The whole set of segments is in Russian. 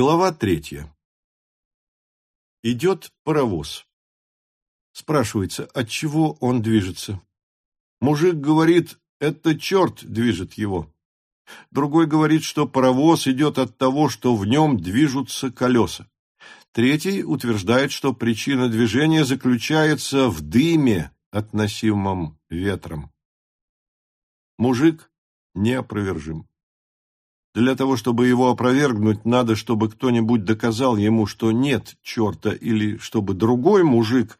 Глава третья. Идет паровоз. Спрашивается, от чего он движется. Мужик говорит, это черт движет его. Другой говорит, что паровоз идет от того, что в нем движутся колеса. Третий утверждает, что причина движения заключается в дыме, относимом ветром. Мужик неопровержим. Для того, чтобы его опровергнуть, надо, чтобы кто-нибудь доказал ему, что нет черта, или чтобы другой мужик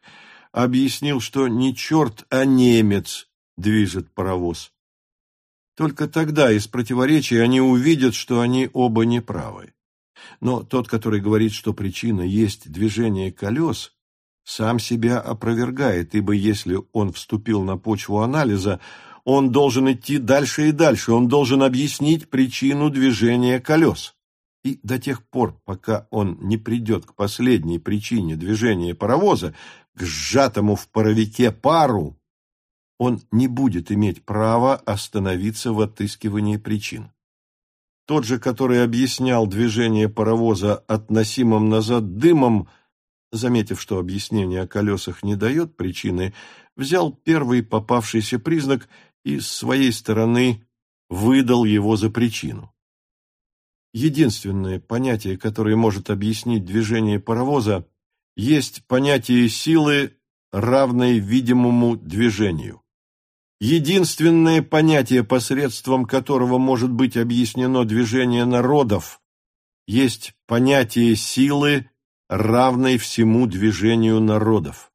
объяснил, что не черт, а немец движет паровоз. Только тогда из противоречия они увидят, что они оба неправы. Но тот, который говорит, что причина есть движение колес, сам себя опровергает, ибо если он вступил на почву анализа, он должен идти дальше и дальше, он должен объяснить причину движения колес. И до тех пор, пока он не придет к последней причине движения паровоза, к сжатому в паровике пару, он не будет иметь права остановиться в отыскивании причин. Тот же, который объяснял движение паровоза относимым назад дымом, заметив, что объяснение о колесах не дает причины, взял первый попавшийся признак и с своей стороны выдал его за причину. Единственное понятие, которое может объяснить движение паровоза, есть понятие силы, равной видимому движению. Единственное понятие, посредством которого может быть объяснено движение народов, есть понятие силы, равной всему движению народов.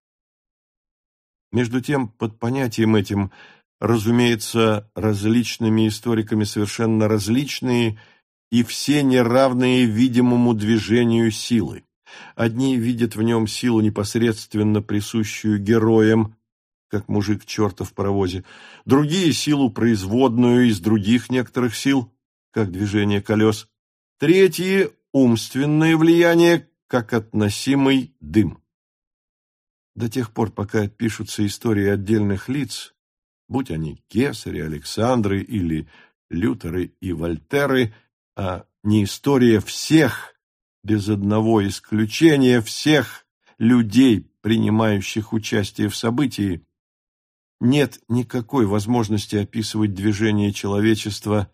Между тем, под понятием этим разумеется, различными историками совершенно различные и все неравные видимому движению силы. Одни видят в нем силу непосредственно присущую героям, как мужик черта в паровозе, другие — силу производную из других некоторых сил, как движение колес, третьи — умственное влияние, как относимый дым. До тех пор, пока пишутся истории отдельных лиц, будь они кесари, Александры или Лютеры и Вольтеры, а не история всех, без одного исключения, всех людей, принимающих участие в событии, нет никакой возможности описывать движение человечества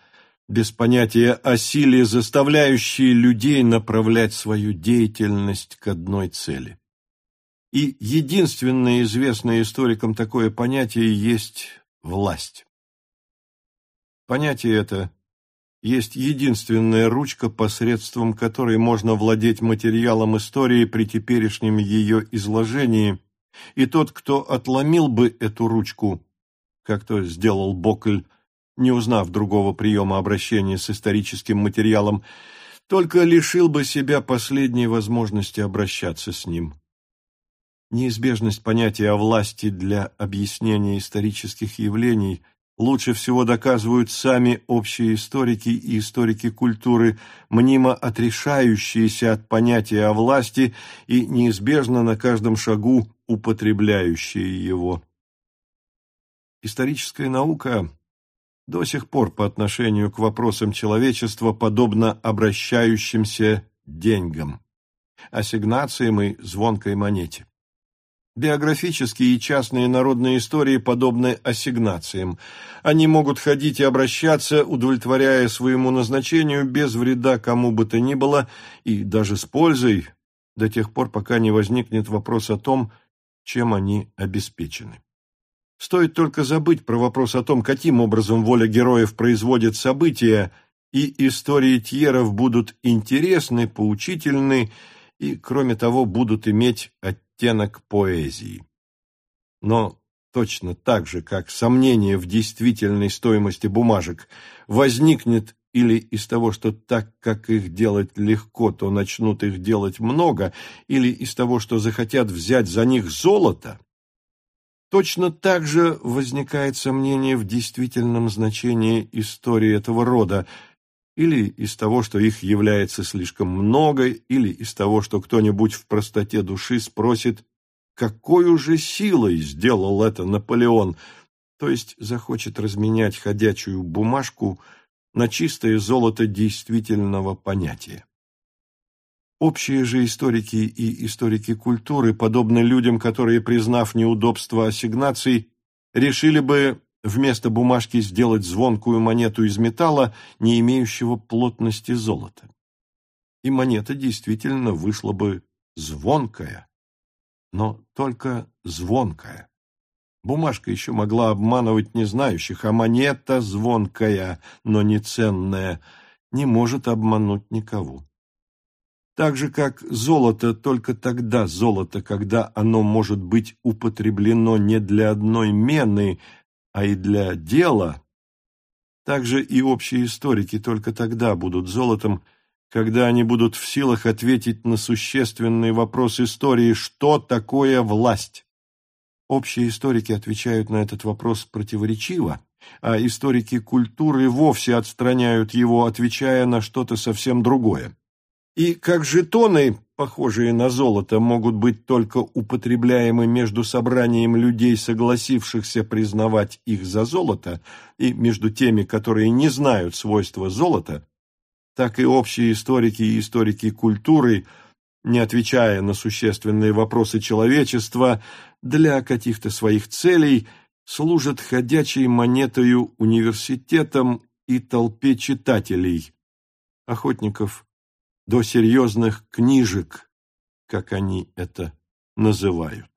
без понятия о силе, заставляющей людей направлять свою деятельность к одной цели. И единственное известное историкам такое понятие есть власть. Понятие это есть единственная ручка, посредством которой можно владеть материалом истории при теперешнем ее изложении, и тот, кто отломил бы эту ручку, как то сделал Бокль, не узнав другого приема обращения с историческим материалом, только лишил бы себя последней возможности обращаться с ним. Неизбежность понятия о власти для объяснения исторических явлений лучше всего доказывают сами общие историки и историки культуры, мнимо отрешающиеся от понятия о власти и неизбежно на каждом шагу употребляющие его. Историческая наука до сих пор по отношению к вопросам человечества подобна обращающимся деньгам, ассигнациям и звонкой монете. Биографические и частные народные истории подобны ассигнациям. Они могут ходить и обращаться, удовлетворяя своему назначению без вреда кому бы то ни было и даже с пользой, до тех пор, пока не возникнет вопрос о том, чем они обеспечены. Стоит только забыть про вопрос о том, каким образом воля героев производит события, и истории Тьеров будут интересны, поучительны и, кроме того, будут иметь оттенок поэзии. Но точно так же, как сомнение в действительной стоимости бумажек возникнет или из того, что так как их делать легко, то начнут их делать много, или из того, что захотят взять за них золото, точно так же возникает сомнение в действительном значении истории этого рода, или из того, что их является слишком много, или из того, что кто-нибудь в простоте души спросит, какой уже силой сделал это Наполеон, то есть захочет разменять ходячую бумажку на чистое золото действительного понятия. Общие же историки и историки культуры, подобно людям, которые, признав неудобство ассигнаций, решили бы вместо бумажки сделать звонкую монету из металла, не имеющего плотности золота. И монета действительно вышла бы звонкая, но только звонкая. Бумажка еще могла обманывать незнающих, а монета звонкая, но не ценная, не может обмануть никого. Так же, как золото только тогда золото, когда оно может быть употреблено не для одной мены, а и для дела, так же и общие историки только тогда будут золотом, когда они будут в силах ответить на существенный вопрос истории «Что такое власть?». Общие историки отвечают на этот вопрос противоречиво, а историки культуры вовсе отстраняют его, отвечая на что-то совсем другое. И как жетоны, похожие на золото, могут быть только употребляемы между собранием людей, согласившихся признавать их за золото, и между теми, которые не знают свойства золота, так и общие историки и историки культуры, не отвечая на существенные вопросы человечества, для каких-то своих целей служат ходячей монетою университетам и толпе читателей, охотников до серьезных книжек, как они это называют.